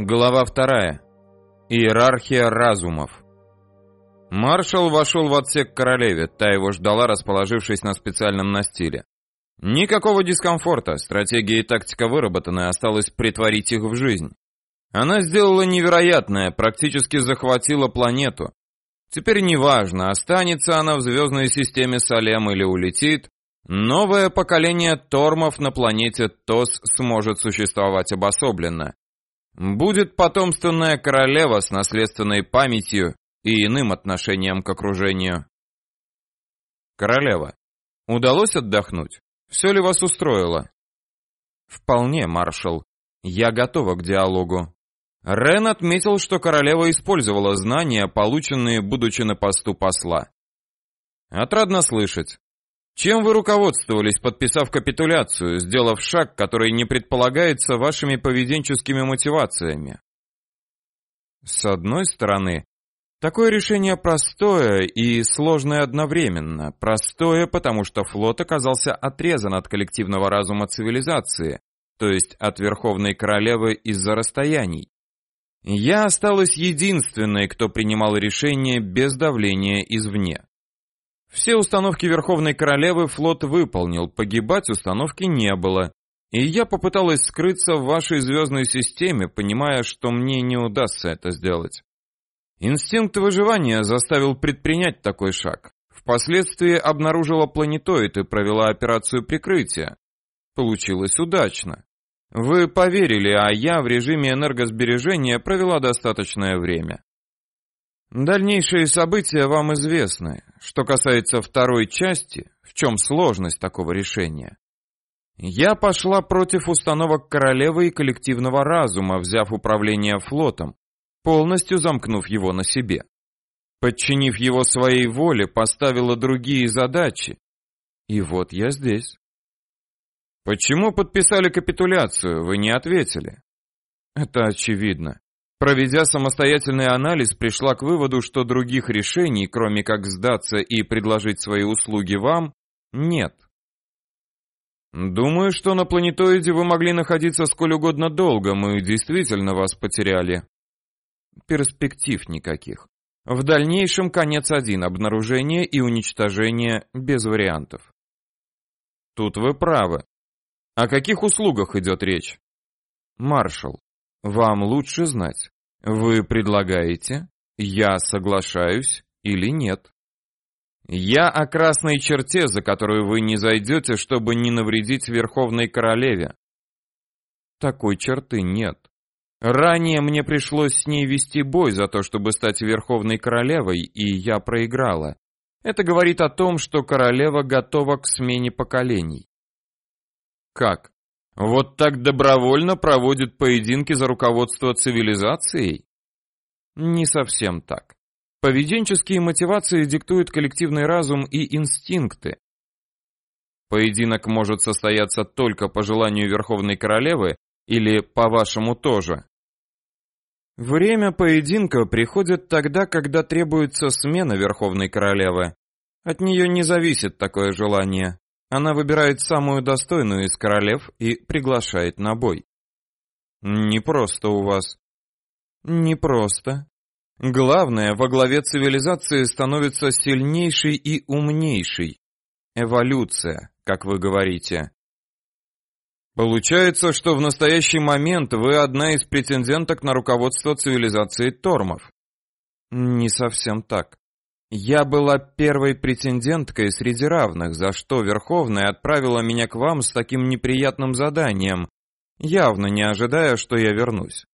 Глава вторая. Иерархия разумов. Маршал вошел в отсек королеве, та его ждала, расположившись на специальном настиле. Никакого дискомфорта, стратегия и тактика выработаны, осталось притворить их в жизнь. Она сделала невероятное, практически захватила планету. Теперь неважно, останется она в звездной системе Салем или улетит, новое поколение тормов на планете ТОС сможет существовать обособленно. Будет потомственная королева с наследственной памятью и иным отношением к окружению. Королева, удалось отдохнуть? Все ли вас устроило? Вполне, маршал. Я готова к диалогу. Рен отметил, что королева использовала знания, полученные, будучи на посту посла. Отрадно слышать. Чем вы руководствовались, подписав капитуляцию, сделав шаг, который не предполагается вашими поведенческими мотивациями? С одной стороны, такое решение простое и сложное одновременно. Простое, потому что флот оказался отрезан от коллективного разума цивилизации, то есть от Верховной Королевы из-за расстояний. Я осталась единственной, кто принимал решение без давления извне. Все установки Верховной Королевы флот выполнил, погибать установки не было. И я попыталась скрыться в вашей звездной системе, понимая, что мне не удастся это сделать. Инстинкт выживания заставил предпринять такой шаг. Впоследствии обнаружила планетоид и провела операцию прикрытия. Получилось удачно. Вы поверили, а я в режиме энергосбережения провела достаточное время. Дальнейшие события вам известны. Что касается второй части, в чем сложность такого решения? Я пошла против установок королевы и коллективного разума, взяв управление флотом, полностью замкнув его на себе. Подчинив его своей воле, поставила другие задачи. И вот я здесь. Почему подписали капитуляцию, вы не ответили? Это очевидно. Проведя самостоятельный анализ, пришла к выводу, что других решений, кроме как сдаться и предложить свои услуги вам, нет. Думаю, что на планетоиде вы могли находиться сколь угодно долго, мы действительно вас потеряли. Перспектив никаких. В дальнейшем конец один обнаружение и уничтожение без вариантов. Тут вы правы. О каких услугах идет речь? Маршал, вам лучше знать. Вы предлагаете, я соглашаюсь или нет. Я о красной черте, за которую вы не зайдете, чтобы не навредить Верховной Королеве. Такой черты нет. Ранее мне пришлось с ней вести бой за то, чтобы стать Верховной Королевой, и я проиграла. Это говорит о том, что королева готова к смене поколений. Как? Вот так добровольно проводит поединки за руководство цивилизацией? Не совсем так. Поведенческие мотивации диктуют коллективный разум и инстинкты. Поединок может состояться только по желанию Верховной Королевы или по-вашему тоже. Время поединка приходит тогда, когда требуется смена Верховной Королевы. От нее не зависит такое желание. Она выбирает самую достойную из королев и приглашает на бой. Не просто у вас. Не просто. Главное, во главе цивилизации становится сильнейший и умнейший. Эволюция, как вы говорите. Получается, что в настоящий момент вы одна из претенденток на руководство цивилизации Тормов. Не совсем так. Я была первой претенденткой среди равных, за что Верховная отправила меня к вам с таким неприятным заданием, явно не ожидая, что я вернусь.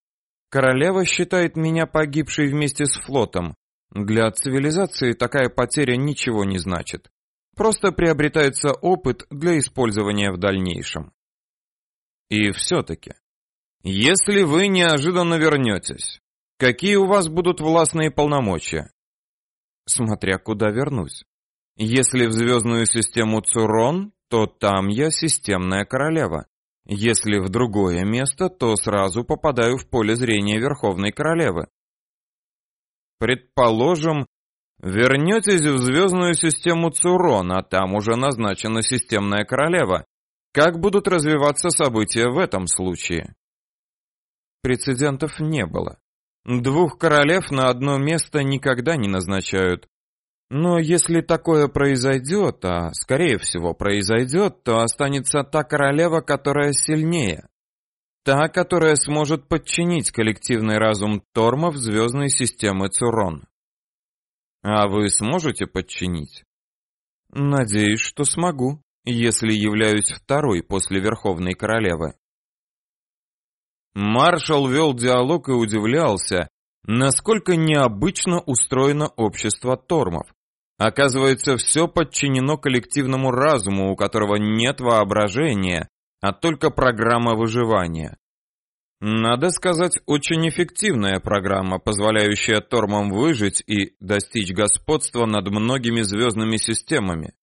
Королева считает меня погибшей вместе с флотом. Для цивилизации такая потеря ничего не значит. Просто приобретается опыт для использования в дальнейшем. И все-таки, если вы неожиданно вернетесь, какие у вас будут властные полномочия? Смотря куда вернусь. Если в звездную систему Цурон, то там я системная королева. Если в другое место, то сразу попадаю в поле зрения Верховной Королевы. Предположим, вернетесь в звездную систему Цурон, а там уже назначена системная королева. Как будут развиваться события в этом случае? Прецедентов не было. Двух королев на одно место никогда не назначают. Но если такое произойдет, а скорее всего произойдет, то останется та королева, которая сильнее. Та, которая сможет подчинить коллективный разум Тормов звездной системы Цурон. А вы сможете подчинить? Надеюсь, что смогу, если являюсь второй после Верховной Королевы. Маршал вел диалог и удивлялся, насколько необычно устроено общество Тормов. Оказывается, все подчинено коллективному разуму, у которого нет воображения, а только программа выживания. Надо сказать, очень эффективная программа, позволяющая Тормам выжить и достичь господства над многими звездными системами.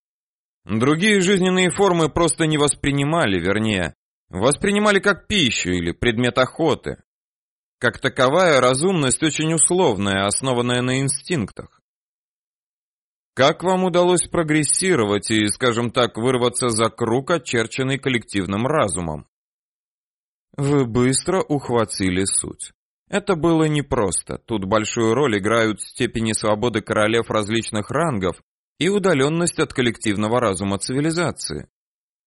Другие жизненные формы просто не воспринимали, вернее, воспринимали как пищу или предмет охоты. Как таковая разумность очень условная, основанная на инстинктах. Как вам удалось прогрессировать и, скажем так, вырваться за круг, очерченный коллективным разумом? Вы быстро ухватили суть. Это было непросто. Тут большую роль играют степени свободы королев различных рангов и удаленность от коллективного разума цивилизации.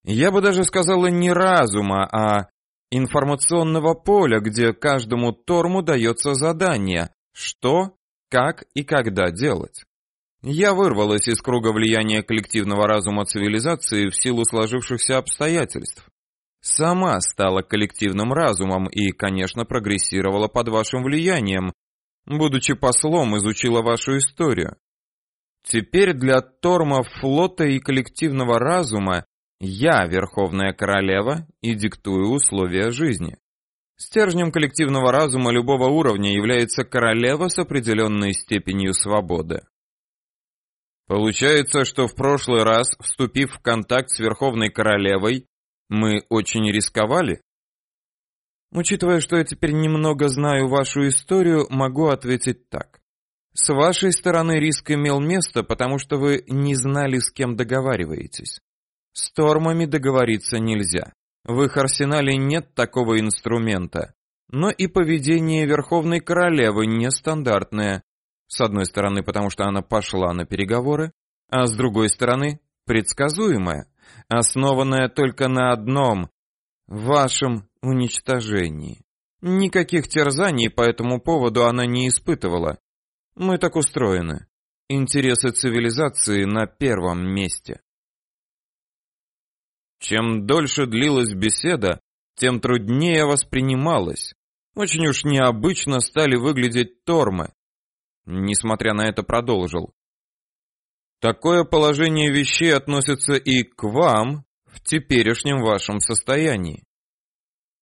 Я бы даже сказала не разума, а информационного поля, где каждому торму дается задание, что, как и когда делать. Я вырвалась из круга влияния коллективного разума цивилизации в силу сложившихся обстоятельств. Сама стала коллективным разумом и, конечно, прогрессировала под вашим влиянием. Будучи послом, изучила вашу историю. Теперь для тормов флота и коллективного разума я Верховная Королева и диктую условия жизни. Стержнем коллективного разума любого уровня является королева с определенной степенью свободы. Получается, что в прошлый раз, вступив в контакт с Верховной Королевой, мы очень рисковали? Учитывая, что я теперь немного знаю вашу историю, могу ответить так. С вашей стороны риск имел место, потому что вы не знали, с кем договариваетесь. С Тормами договориться нельзя. В их арсенале нет такого инструмента. Но и поведение Верховной Королевы нестандартное. С одной стороны, потому что она пошла на переговоры, а с другой стороны, предсказуемое основанная только на одном — вашем уничтожении. Никаких терзаний по этому поводу она не испытывала. Мы так устроены. Интересы цивилизации на первом месте. Чем дольше длилась беседа, тем труднее воспринималась. Очень уж необычно стали выглядеть тормы. Несмотря на это, продолжил. Такое положение вещей относится и к вам в теперешнем вашем состоянии.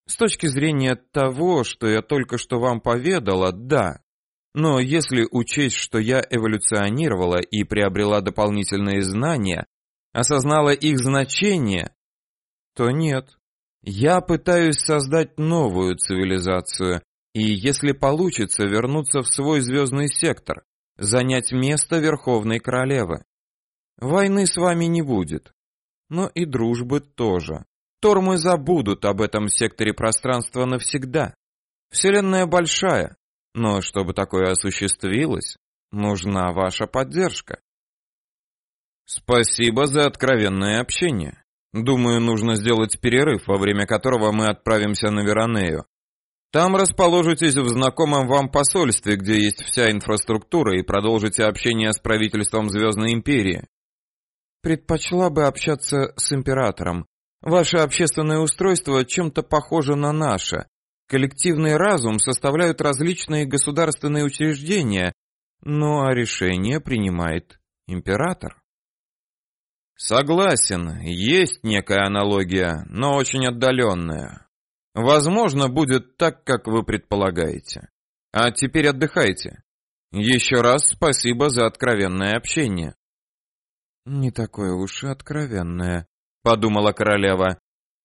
С точки зрения того, что я только что вам поведала, да. Но если учесть, что я эволюционировала и приобрела дополнительные знания, осознала их значение, то нет. Я пытаюсь создать новую цивилизацию, и если получится вернуться в свой звездный сектор, занять место Верховной Королевы. Войны с вами не будет. Но и дружбы тоже. Тормы забудут об этом секторе пространства навсегда. Вселенная большая, но чтобы такое осуществилось, нужна ваша поддержка. Спасибо за откровенное общение. Думаю, нужно сделать перерыв, во время которого мы отправимся на Веронею. Там расположитесь в знакомом вам посольстве, где есть вся инфраструктура, и продолжите общение с правительством Звездной Империи предпочла бы общаться с императором. Ваше общественное устройство чем-то похоже на наше. Коллективный разум составляют различные государственные учреждения, ну а решение принимает император. Согласен, есть некая аналогия, но очень отдаленная. Возможно, будет так, как вы предполагаете. А теперь отдыхайте. Еще раз спасибо за откровенное общение. «Не такое уж и откровенное», — подумала королева.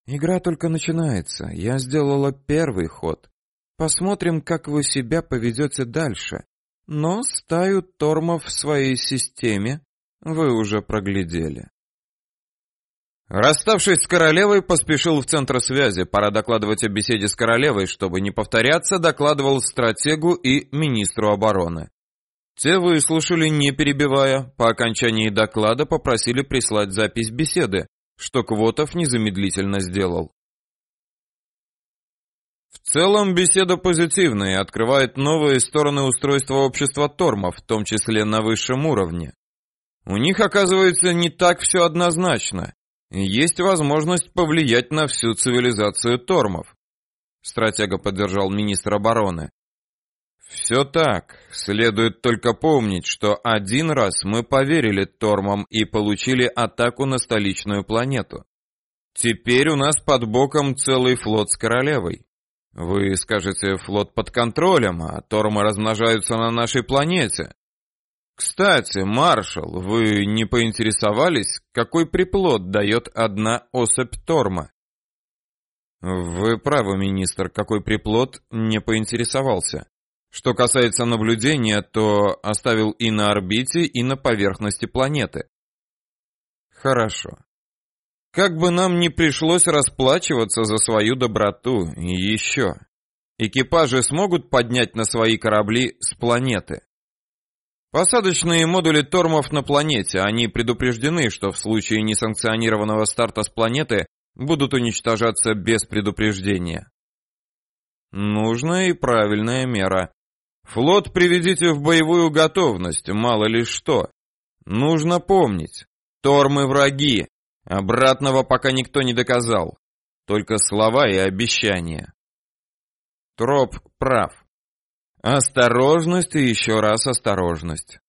«Игра только начинается. Я сделала первый ход. Посмотрим, как вы себя поведете дальше. Но стаю тормов в своей системе вы уже проглядели». Расставшись с королевой, поспешил в центр связи. Пора докладывать о беседе с королевой, чтобы не повторяться, докладывал стратегу и министру обороны. Те выслушали, не перебивая. По окончании доклада попросили прислать запись беседы, что Квотов незамедлительно сделал. В целом беседа позитивная и открывает новые стороны устройства общества Тормов, в том числе на высшем уровне. У них, оказывается, не так все однозначно есть возможность повлиять на всю цивилизацию Тормов. Стратега поддержал министр обороны. Все так. Следует только помнить, что один раз мы поверили Тормам и получили атаку на столичную планету. Теперь у нас под боком целый флот с королевой. Вы скажете, флот под контролем, а Тормы размножаются на нашей планете. Кстати, маршал, вы не поинтересовались, какой приплод дает одна особь Торма? Вы правы, министр, какой приплод не поинтересовался. Что касается наблюдения, то оставил и на орбите, и на поверхности планеты. Хорошо. Как бы нам ни пришлось расплачиваться за свою доброту, еще. Экипажи смогут поднять на свои корабли с планеты. Посадочные модули Тормов на планете, они предупреждены, что в случае несанкционированного старта с планеты будут уничтожаться без предупреждения. Нужная и правильная мера. Флот приведите в боевую готовность, мало ли что. Нужно помнить, Тормы враги, обратного пока никто не доказал. Только слова и обещания. Троп прав. Осторожность и еще раз осторожность.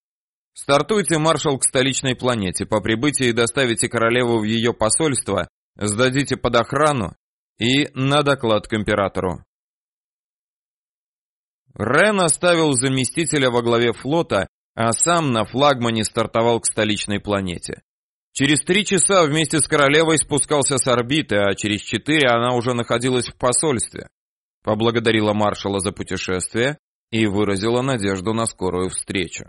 Стартуйте, маршал, к столичной планете. По прибытии доставите королеву в ее посольство, сдадите под охрану и на доклад к императору. Рен оставил заместителя во главе флота, а сам на флагмане стартовал к столичной планете. Через три часа вместе с королевой спускался с орбиты, а через четыре она уже находилась в посольстве. Поблагодарила маршала за путешествие и выразила надежду на скорую встречу.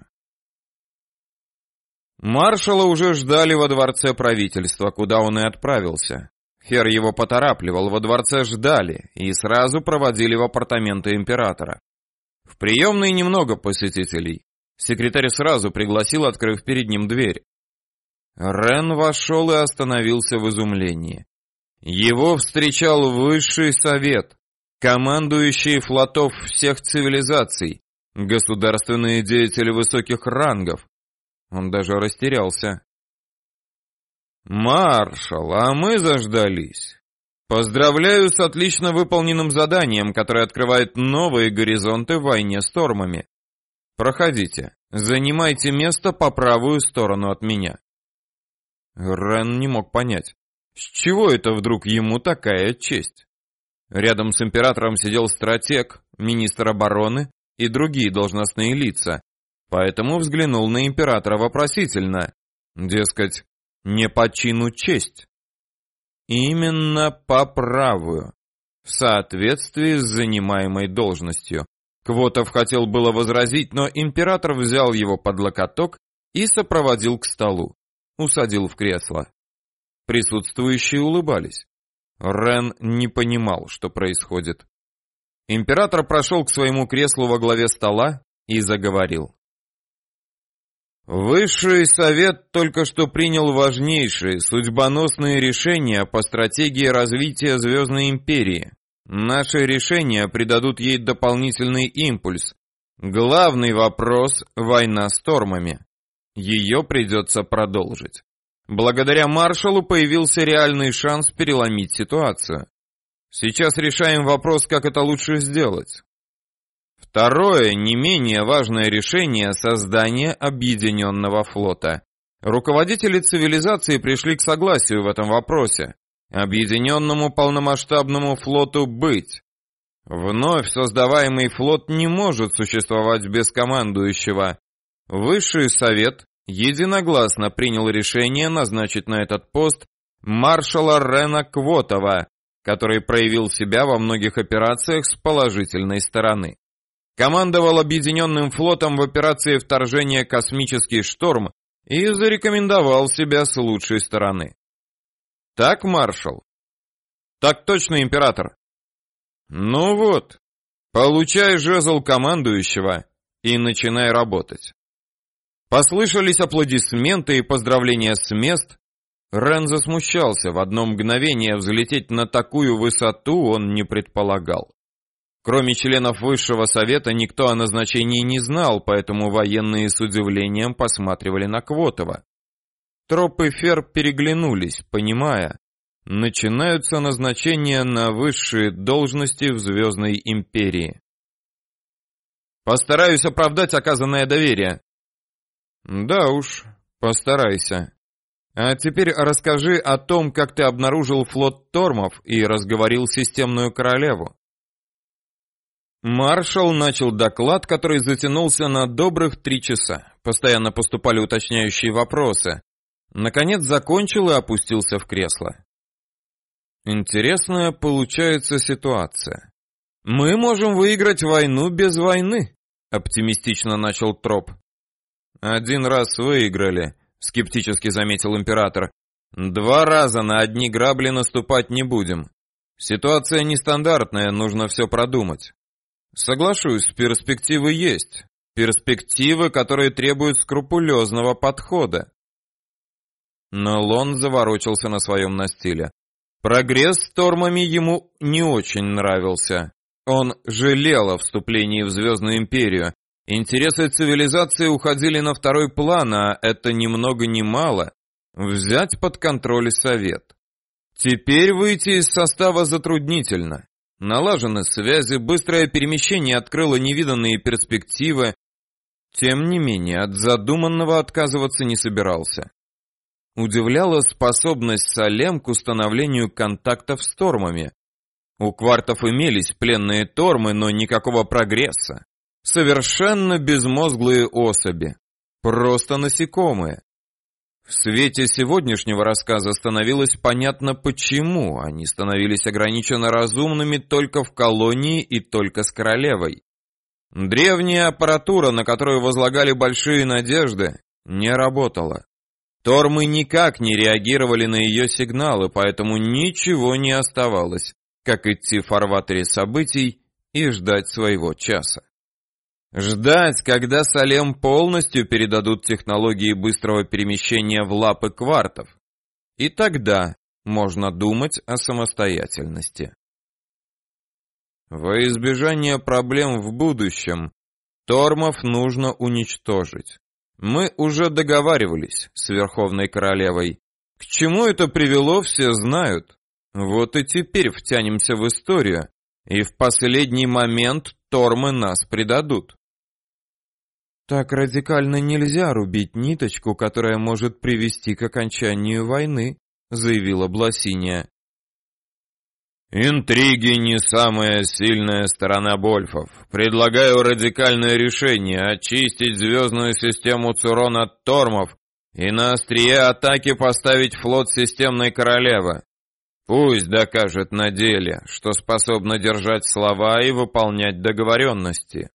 Маршала уже ждали во дворце правительства, куда он и отправился. Фер его поторапливал, во дворце ждали и сразу проводили в апартаменты императора. В приемной немного посетителей. Секретарь сразу пригласил, открыв перед ним дверь. Рен вошел и остановился в изумлении. Его встречал высший совет, командующие флотов всех цивилизаций, государственные деятели высоких рангов. Он даже растерялся. «Маршал, а мы заждались. Поздравляю с отлично выполненным заданием, которое открывает новые горизонты в войне с тормами. Проходите, занимайте место по правую сторону от меня». Рен не мог понять, с чего это вдруг ему такая честь. Рядом с императором сидел стратег, министр обороны и другие должностные лица, поэтому взглянул на императора вопросительно. Дескать, не по чину честь. Именно по правую, в соответствии с занимаемой должностью. Квотов хотел было возразить, но император взял его под локоток и сопроводил к столу, усадил в кресло. Присутствующие улыбались. Рен не понимал, что происходит. Император прошел к своему креслу во главе стола и заговорил. Высший совет только что принял важнейшие, судьбоносные решения по стратегии развития Звездной империи. Наши решения придадут ей дополнительный импульс. Главный вопрос – война с тормами. Ее придется продолжить. Благодаря маршалу появился реальный шанс переломить ситуацию. Сейчас решаем вопрос, как это лучше сделать. Второе, не менее важное решение – создание объединенного флота. Руководители цивилизации пришли к согласию в этом вопросе. Объединенному полномасштабному флоту быть. Вновь создаваемый флот не может существовать без командующего. Высший совет единогласно принял решение назначить на этот пост маршала Рена Квотова, который проявил себя во многих операциях с положительной стороны. Командовал объединенным флотом в операции вторжения «Космический шторм» и зарекомендовал себя с лучшей стороны. Так, маршал? Так точно, император. Ну вот, получай жезл командующего и начинай работать. Послышались аплодисменты и поздравления с мест. Рен засмущался, в одно мгновение взлететь на такую высоту он не предполагал. Кроме членов высшего совета никто о назначении не знал, поэтому военные с удивлением посматривали на Квотова. Троп и Фер переглянулись, понимая, начинаются назначения на высшие должности в Звездной империи. Постараюсь оправдать оказанное доверие. Да уж, постарайся. А теперь расскажи о том, как ты обнаружил флот Тормов и разговорил системную королеву. Маршал начал доклад, который затянулся на добрых три часа. Постоянно поступали уточняющие вопросы. Наконец закончил и опустился в кресло. Интересная получается ситуация. Мы можем выиграть войну без войны, оптимистично начал Троп. Один раз выиграли, скептически заметил император. Два раза на одни грабли наступать не будем. Ситуация нестандартная, нужно все продумать. Соглашусь, перспективы есть. Перспективы, которые требуют скрупулезного подхода. Но Лон заворочился на своем настиле. Прогресс с тормами ему не очень нравился. Он жалел о вступлении в Звездную империю. Интересы цивилизации уходили на второй план, а это ни много ни мало взять под контроль совет. Теперь выйти из состава затруднительно. Налажены связи, быстрое перемещение открыло невиданные перспективы. Тем не менее, от задуманного отказываться не собирался. Удивляла способность Салем к установлению контактов с тормами. У квартов имелись пленные тормы, но никакого прогресса. Совершенно безмозглые особи. Просто насекомые. В свете сегодняшнего рассказа становилось понятно, почему они становились ограниченно разумными только в колонии и только с королевой. Древняя аппаратура, на которую возлагали большие надежды, не работала. Тормы никак не реагировали на ее сигналы, поэтому ничего не оставалось, как идти в фарватере событий и ждать своего часа. Ждать, когда Салем полностью передадут технологии быстрого перемещения в лапы квартов. И тогда можно думать о самостоятельности. Во избежание проблем в будущем, Тормов нужно уничтожить. Мы уже договаривались с Верховной Королевой. К чему это привело, все знают. Вот и теперь втянемся в историю, и в последний момент Тормы нас предадут. Так радикально нельзя рубить ниточку, которая может привести к окончанию войны, заявила Бласиния. Интриги не самая сильная сторона Больфов. Предлагаю радикальное решение очистить звездную систему Цурон от тормов и на острие атаки поставить флот системной королевы. Пусть докажет на деле, что способна держать слова и выполнять договоренности.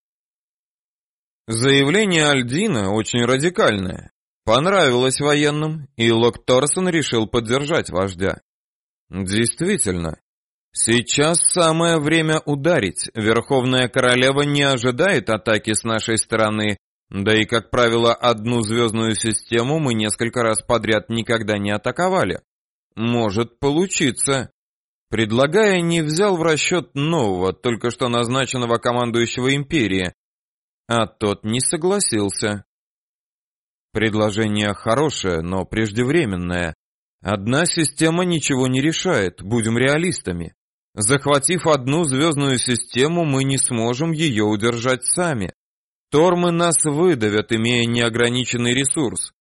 Заявление Альдина очень радикальное. Понравилось военным, и Лок Торсон решил поддержать вождя. Действительно, сейчас самое время ударить. Верховная королева не ожидает атаки с нашей стороны, да и, как правило, одну звездную систему мы несколько раз подряд никогда не атаковали. Может получиться. Предлагая, не взял в расчет нового, только что назначенного командующего империи, а тот не согласился. Предложение хорошее, но преждевременное. Одна система ничего не решает, будем реалистами. Захватив одну звездную систему, мы не сможем ее удержать сами. Тормы нас выдавят, имея неограниченный ресурс.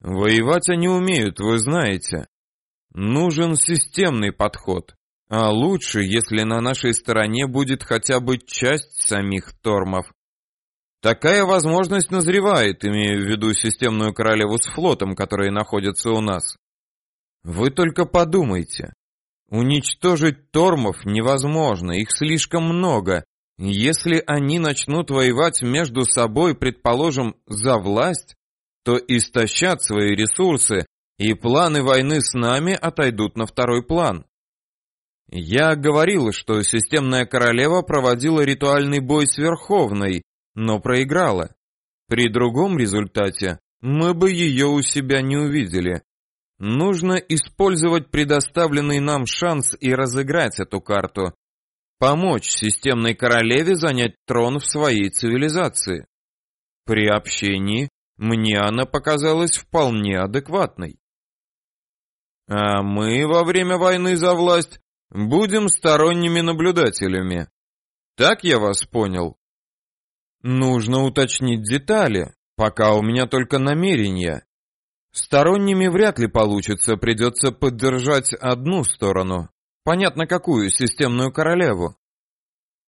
Воевать они умеют, вы знаете. Нужен системный подход. А лучше, если на нашей стороне будет хотя бы часть самих тормов. Такая возможность назревает, имея в виду системную королеву с флотом, которые находятся у нас. Вы только подумайте. Уничтожить тормов невозможно, их слишком много. Если они начнут воевать между собой, предположим, за власть, то истощат свои ресурсы, и планы войны с нами отойдут на второй план. Я говорил, что системная королева проводила ритуальный бой с Верховной, но проиграла. При другом результате мы бы ее у себя не увидели. Нужно использовать предоставленный нам шанс и разыграть эту карту. Помочь системной королеве занять трон в своей цивилизации. При общении мне она показалась вполне адекватной. А мы во время войны за власть будем сторонними наблюдателями. Так я вас понял? Нужно уточнить детали, пока у меня только намерения. Сторонними вряд ли получится, придется поддержать одну сторону. Понятно какую, системную королеву.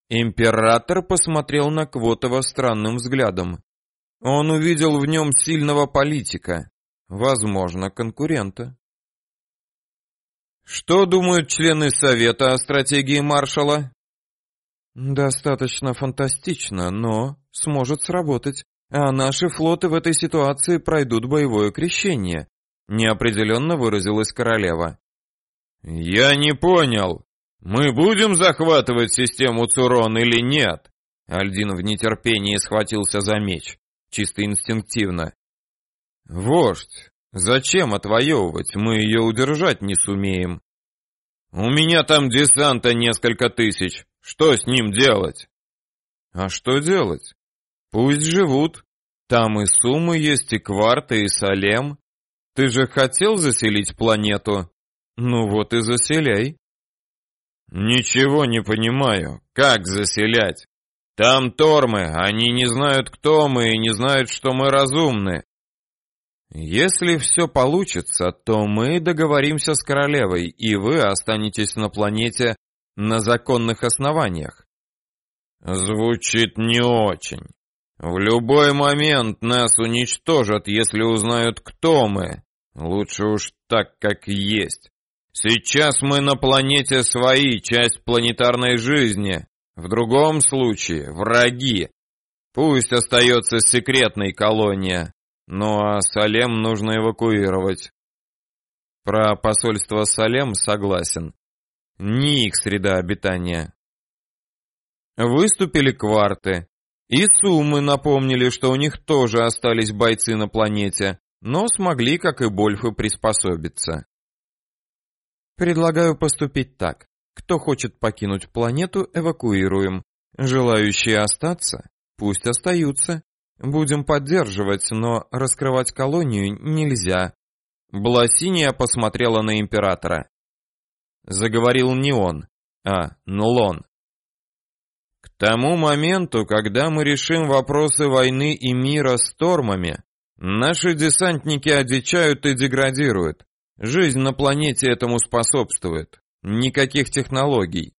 Император посмотрел на Квотова странным взглядом. Он увидел в нем сильного политика, возможно, конкурента. Что думают члены Совета о стратегии маршала? Достаточно фантастично, но сможет сработать. А наши флоты в этой ситуации пройдут боевое крещение, неопределенно выразилась королева. Я не понял. Мы будем захватывать систему Цурон или нет? Альдин в нетерпении схватился за меч чисто инстинктивно. «Вождь, зачем отвоевывать? Мы ее удержать не сумеем». «У меня там десанта несколько тысяч. Что с ним делать?» «А что делать? Пусть живут. Там и Сумы есть, и Кварты, и Салем. Ты же хотел заселить планету? Ну вот и заселяй». «Ничего не понимаю. Как заселять? Там тормы, они не знают, кто мы, и не знают, что мы разумны. Если все получится, то мы договоримся с королевой, и вы останетесь на планете на законных основаниях. Звучит не очень. В любой момент нас уничтожат, если узнают, кто мы. Лучше уж так, как есть. Сейчас мы на планете свои, часть планетарной жизни. В другом случае враги. Пусть остается секретной колония, ну а Салем нужно эвакуировать. Про посольство Салем согласен. Не их среда обитания. Выступили кварты. И Сумы напомнили, что у них тоже остались бойцы на планете, но смогли, как и Больфы, приспособиться. Предлагаю поступить так. Кто хочет покинуть планету, эвакуируем. Желающие остаться, пусть остаются. Будем поддерживать, но раскрывать колонию нельзя. Бласиния посмотрела на императора. Заговорил не он, а Нлон. Тому моменту, когда мы решим вопросы войны и мира с тормами, наши десантники одичают и деградируют. Жизнь на планете этому способствует никаких технологий.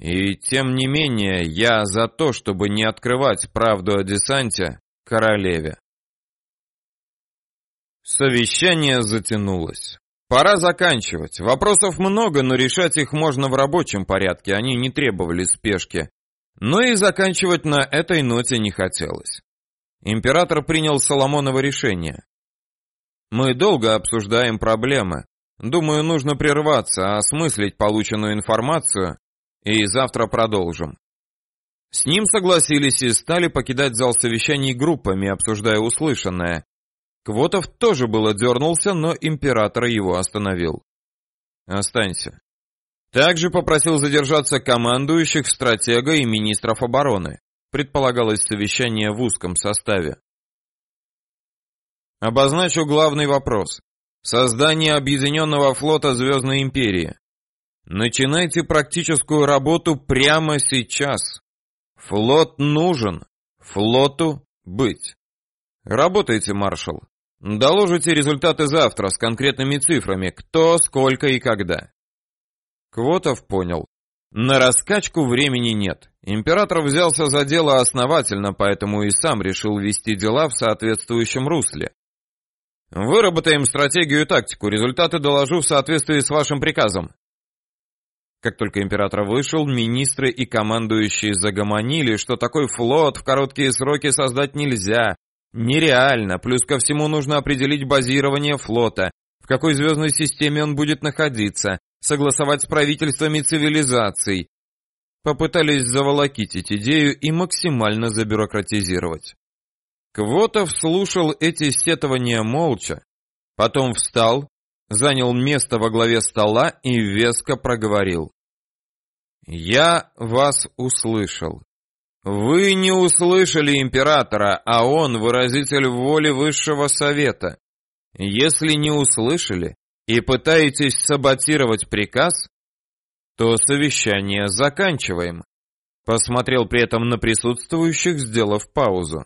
И тем не менее, я за то, чтобы не открывать правду о десанте королеве. Совещание затянулось. Пора заканчивать. Вопросов много, но решать их можно в рабочем порядке, они не требовали спешки. Но и заканчивать на этой ноте не хотелось. Император принял Соломоново решение. Мы долго обсуждаем проблемы, Думаю, нужно прерваться, осмыслить полученную информацию, и завтра продолжим. С ним согласились и стали покидать зал совещаний группами, обсуждая услышанное. Квотов тоже было дернулся, но император его остановил. «Останься». Также попросил задержаться командующих, стратега и министров обороны. Предполагалось совещание в узком составе. Обозначу главный вопрос. Создание объединенного флота Звездной Империи. Начинайте практическую работу прямо сейчас. Флот нужен. Флоту быть. Работайте, маршал. Доложите результаты завтра с конкретными цифрами, кто, сколько и когда. Квотов понял. На раскачку времени нет. Император взялся за дело основательно, поэтому и сам решил вести дела в соответствующем русле. Выработаем стратегию и тактику. Результаты доложу в соответствии с вашим приказом. Как только император вышел, министры и командующие загомонили, что такой флот в короткие сроки создать нельзя. Нереально. Плюс ко всему нужно определить базирование флота, в какой звездной системе он будет находиться, согласовать с правительствами цивилизаций. Попытались заволокитить идею и максимально забюрократизировать. Квотов слушал эти сетования молча, потом встал, занял место во главе стола и веско проговорил. «Я вас услышал. Вы не услышали императора, а он выразитель воли высшего совета. Если не услышали и пытаетесь саботировать приказ, то совещание заканчиваем. Посмотрел при этом на присутствующих, сделав паузу.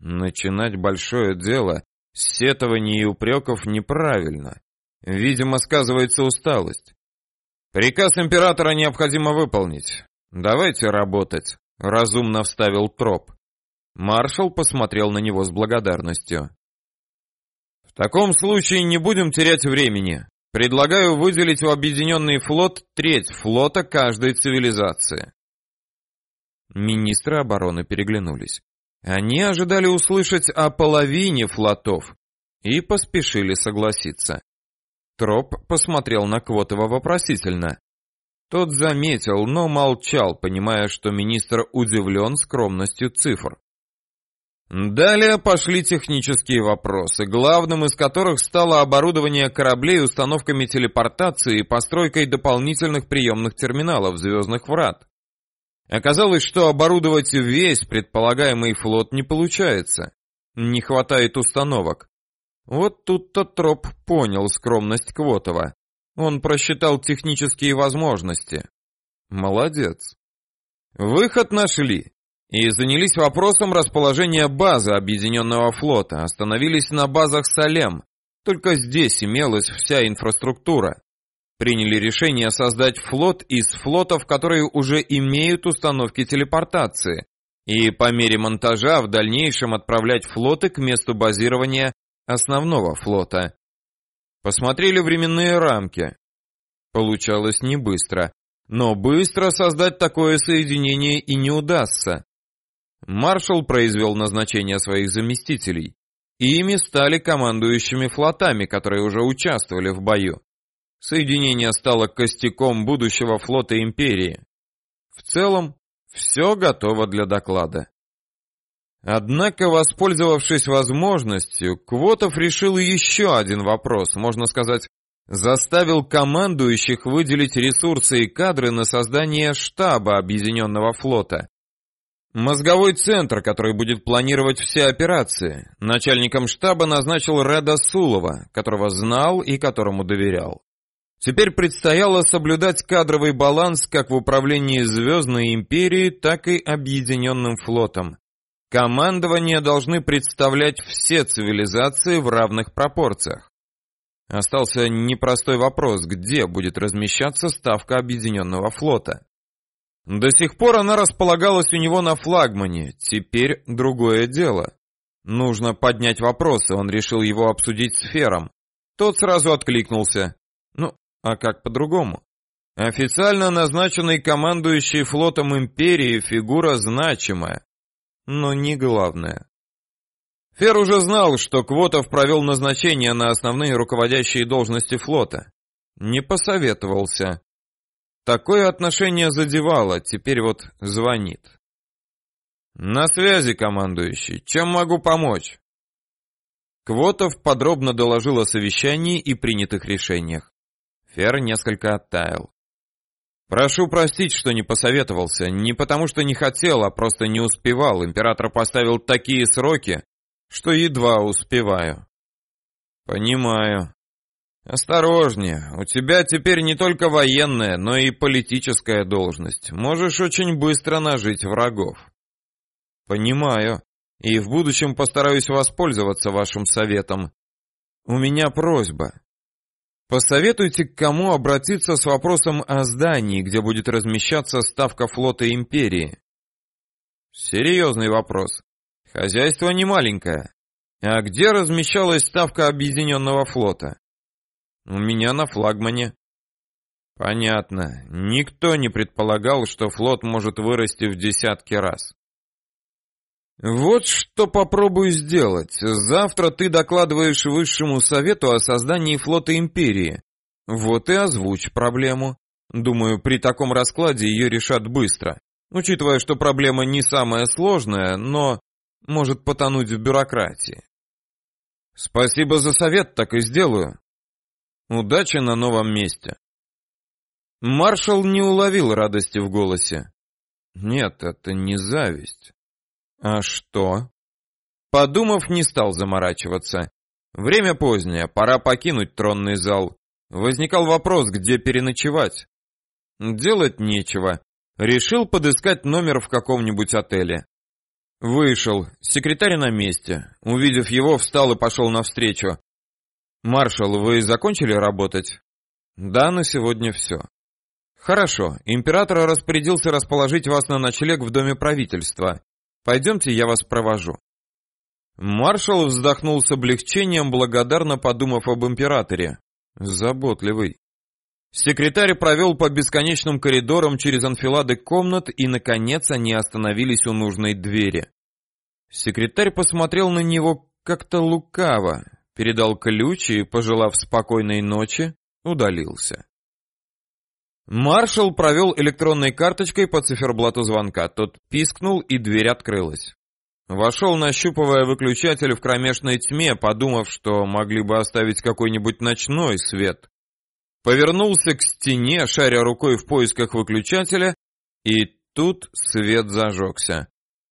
Начинать большое дело с сетований и упреков неправильно. Видимо, сказывается усталость. Приказ императора необходимо выполнить. Давайте работать, разумно вставил троп. Маршал посмотрел на него с благодарностью. В таком случае не будем терять времени. Предлагаю выделить в объединенный флот треть флота каждой цивилизации. Министры обороны переглянулись. Они ожидали услышать о половине флотов и поспешили согласиться. Троп посмотрел на Квотова вопросительно. Тот заметил, но молчал, понимая, что министр удивлен скромностью цифр. Далее пошли технические вопросы, главным из которых стало оборудование кораблей установками телепортации и постройкой дополнительных приемных терминалов звездных врат. Оказалось, что оборудовать весь предполагаемый флот не получается. Не хватает установок. Вот тут-то Троп понял скромность Квотова. Он просчитал технические возможности. Молодец. Выход нашли и занялись вопросом расположения базы Объединенного флота, остановились на базах Салем. Только здесь имелась вся инфраструктура. Приняли решение создать флот из флотов, которые уже имеют установки телепортации, и по мере монтажа в дальнейшем отправлять флоты к месту базирования основного флота. Посмотрели временные рамки. Получалось не быстро, но быстро создать такое соединение и не удастся. Маршал произвел назначение своих заместителей. Ими стали командующими флотами, которые уже участвовали в бою. Соединение стало костяком будущего флота империи. В целом, все готово для доклада. Однако, воспользовавшись возможностью, Квотов решил еще один вопрос, можно сказать, заставил командующих выделить ресурсы и кадры на создание штаба Объединенного флота. Мозговой центр, который будет планировать все операции. Начальником штаба назначил Реда Сулова, которого знал и которому доверял. Теперь предстояло соблюдать кадровый баланс как в управлении Звездной империей, так и Объединенным флотом. Командование должны представлять все цивилизации в равных пропорциях. Остался непростой вопрос, где будет размещаться ставка Объединенного флота. До сих пор она располагалась у него на флагмане, теперь другое дело. Нужно поднять вопрос, и он решил его обсудить с Фером. Тот сразу откликнулся. Ну, а как по-другому? Официально назначенный командующий флотом империи фигура значимая, но не главная. Фер уже знал, что Квотов провел назначение на основные руководящие должности флота. Не посоветовался. Такое отношение задевало, теперь вот звонит. На связи, командующий. Чем могу помочь? Квотов подробно доложил о совещании и принятых решениях. Фер несколько оттаял. Прошу простить, что не посоветовался, не потому что не хотел, а просто не успевал. Император поставил такие сроки, что едва успеваю. Понимаю. «Осторожнее, у тебя теперь не только военная, но и политическая должность. Можешь очень быстро нажить врагов». «Понимаю, и в будущем постараюсь воспользоваться вашим советом. У меня просьба. Посоветуйте, к кому обратиться с вопросом о здании, где будет размещаться ставка флота Империи». «Серьезный вопрос. Хозяйство не маленькое. А где размещалась ставка Объединенного флота?» У меня на флагмане. Понятно. Никто не предполагал, что флот может вырасти в десятки раз. Вот что попробую сделать. Завтра ты докладываешь высшему совету о создании флота империи. Вот и озвучь проблему. Думаю, при таком раскладе ее решат быстро. Учитывая, что проблема не самая сложная, но может потонуть в бюрократии. Спасибо за совет, так и сделаю. Удачи на новом месте. Маршал не уловил радости в голосе. Нет, это не зависть. А что? Подумав, не стал заморачиваться. Время позднее, пора покинуть тронный зал. Возникал вопрос, где переночевать. Делать нечего. Решил подыскать номер в каком-нибудь отеле. Вышел. Секретарь на месте. Увидев его, встал и пошел навстречу. «Маршал, вы закончили работать?» «Да, на сегодня все». «Хорошо. Император распорядился расположить вас на ночлег в Доме правительства. Пойдемте, я вас провожу». Маршал вздохнул с облегчением, благодарно подумав об императоре. Заботливый. Секретарь провел по бесконечным коридорам через анфилады комнат, и, наконец, они остановились у нужной двери. Секретарь посмотрел на него как-то лукаво, передал ключ и, пожелав спокойной ночи, удалился. Маршал провел электронной карточкой по циферблату звонка. Тот пискнул, и дверь открылась. Вошел, нащупывая выключатель в кромешной тьме, подумав, что могли бы оставить какой-нибудь ночной свет. Повернулся к стене, шаря рукой в поисках выключателя, и тут свет зажегся.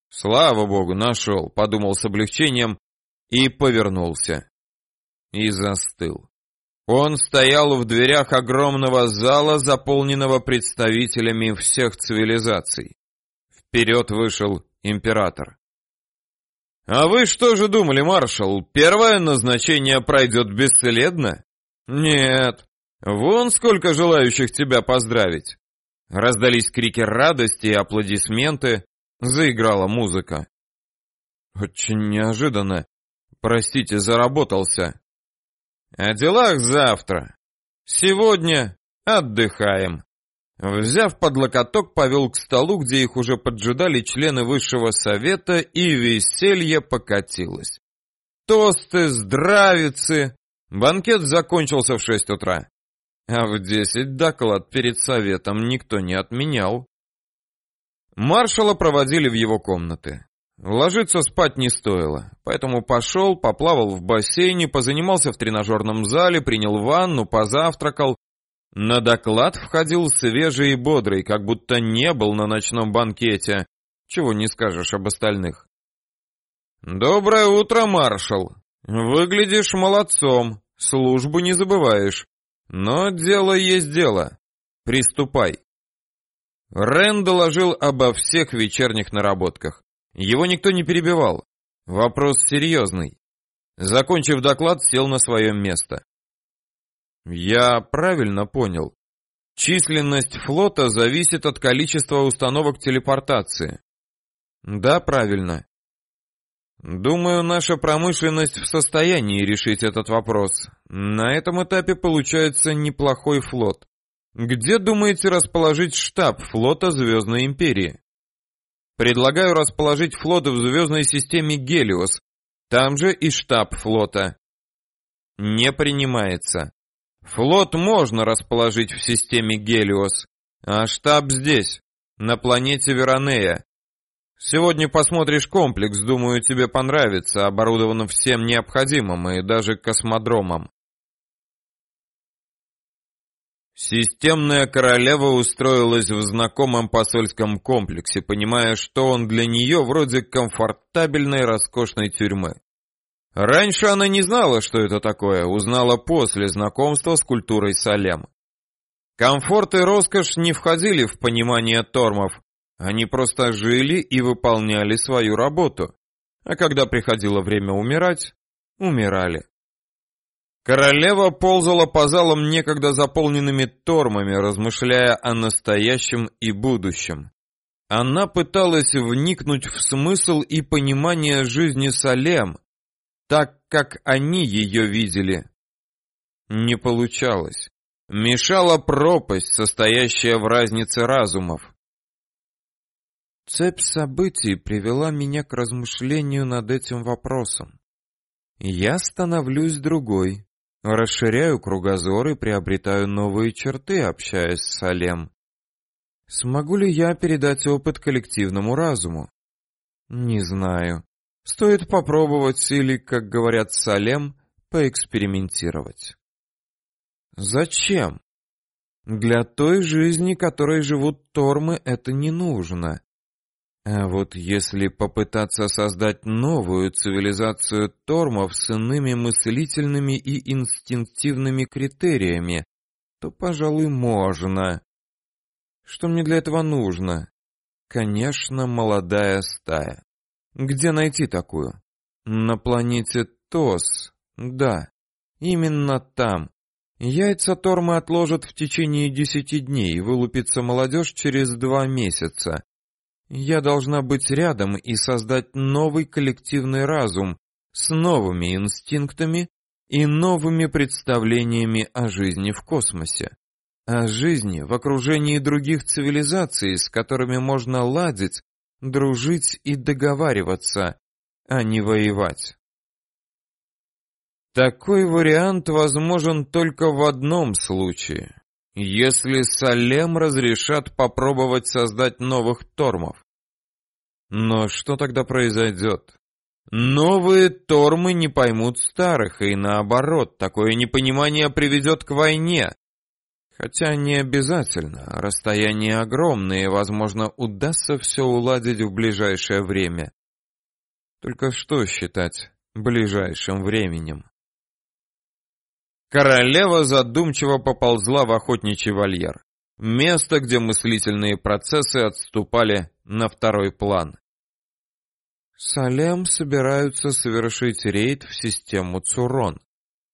Слава богу, нашел, подумал с облегчением и повернулся. И застыл. Он стоял в дверях огромного зала, заполненного представителями всех цивилизаций. Вперед вышел император. «А вы что же думали, маршал, первое назначение пройдет бесследно?» «Нет, Вон сколько желающих тебя поздравить. Раздались крики радости и аплодисменты. Заиграла музыка. Очень неожиданно. Простите, заработался. О делах завтра. Сегодня отдыхаем. Взяв под локоток, повел к столу, где их уже поджидали члены высшего совета, и веселье покатилось. Тосты, здравицы. Банкет закончился в шесть утра. А в десять доклад перед советом никто не отменял. Маршала проводили в его комнаты. Ложиться спать не стоило, поэтому пошел, поплавал в бассейне, позанимался в тренажерном зале, принял ванну, позавтракал. На доклад входил свежий и бодрый, как будто не был на ночном банкете. Чего не скажешь об остальных. «Доброе утро, маршал! Выглядишь молодцом, службу не забываешь. Но дело есть дело. Приступай. Рен доложил обо всех вечерних наработках. Его никто не перебивал. Вопрос серьезный. Закончив доклад, сел на свое место. Я правильно понял. Численность флота зависит от количества установок телепортации. Да, правильно. Думаю, наша промышленность в состоянии решить этот вопрос. На этом этапе получается неплохой флот. Где думаете расположить штаб флота Звездной Империи? Предлагаю расположить флоты в звездной системе Гелиос. Там же и штаб флота. Не принимается. Флот можно расположить в системе Гелиос, а штаб здесь, на планете Веронея. Сегодня посмотришь комплекс, думаю, тебе понравится, оборудован всем необходимым и даже космодромом. Системная королева устроилась в знакомом посольском комплексе, понимая, что он для нее вроде комфортабельной роскошной тюрьмы. Раньше она не знала, что это такое, узнала после знакомства с культурой Салем. Комфорт и роскошь не входили в понимание тормов, они просто жили и выполняли свою работу. А когда приходило время умирать, умирали. Королева ползала по залам некогда заполненными тормами, размышляя о настоящем и будущем. Она пыталась вникнуть в смысл и понимание жизни Салем, так как они ее видели. Не получалось. Мешала пропасть, состоящая в разнице разумов. Цепь событий привела меня к размышлению над этим вопросом. Я становлюсь другой, расширяю кругозор и приобретаю новые черты, общаясь с Салем. Смогу ли я передать опыт коллективному разуму? Не знаю. Стоит попробовать или, как говорят Салем, поэкспериментировать. Зачем? Для той жизни, которой живут тормы, это не нужно. А вот если попытаться создать новую цивилизацию тормов с иными мыслительными и инстинктивными критериями, то, пожалуй, можно. Что мне для этого нужно? Конечно, молодая стая. Где найти такую? На планете Тос. Да, именно там. Яйца Тормы отложат в течение десяти дней, вылупится молодежь через два месяца. Я должна быть рядом и создать новый коллективный разум с новыми инстинктами и новыми представлениями о жизни в космосе о жизни в окружении других цивилизаций, с которыми можно ладить, дружить и договариваться, а не воевать. Такой вариант возможен только в одном случае, если Салем разрешат попробовать создать новых тормов. Но что тогда произойдет? Новые тормы не поймут старых, и наоборот, такое непонимание приведет к войне, Хотя не обязательно, расстояние огромное, и, возможно, удастся все уладить в ближайшее время. Только что считать ближайшим временем? Королева задумчиво поползла в охотничий вольер. Место, где мыслительные процессы отступали на второй план. Салем собираются совершить рейд в систему Цурон.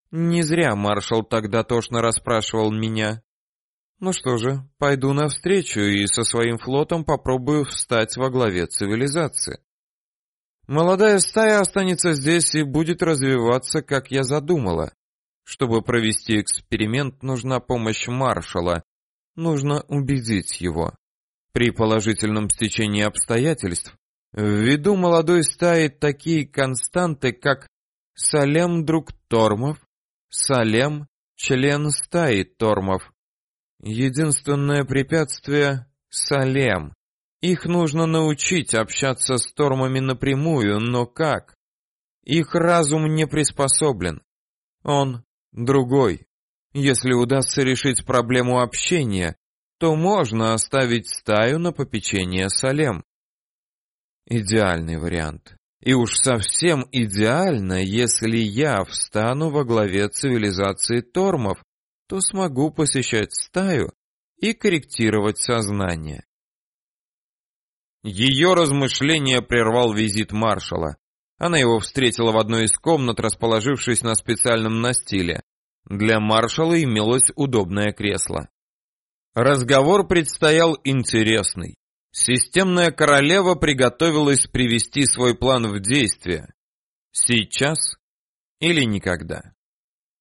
Не зря маршал тогда тошно расспрашивал меня. Ну что же, пойду навстречу и со своим флотом попробую встать во главе цивилизации. Молодая стая останется здесь и будет развиваться, как я задумала. Чтобы провести эксперимент, нужна помощь маршала. Нужно убедить его. При положительном стечении обстоятельств, ввиду молодой стаи такие константы, как Салем друг Тормов, Салем член стаи Тормов, Единственное препятствие — Салем. Их нужно научить общаться с Тормами напрямую, но как? Их разум не приспособлен. Он другой. Если удастся решить проблему общения, то можно оставить стаю на попечение Салем. Идеальный вариант. И уж совсем идеально, если я встану во главе цивилизации Тормов, то смогу посещать стаю и корректировать сознание. Ее размышления прервал визит маршала. Она его встретила в одной из комнат, расположившись на специальном настиле. Для маршала имелось удобное кресло. Разговор предстоял интересный. Системная королева приготовилась привести свой план в действие. Сейчас или никогда.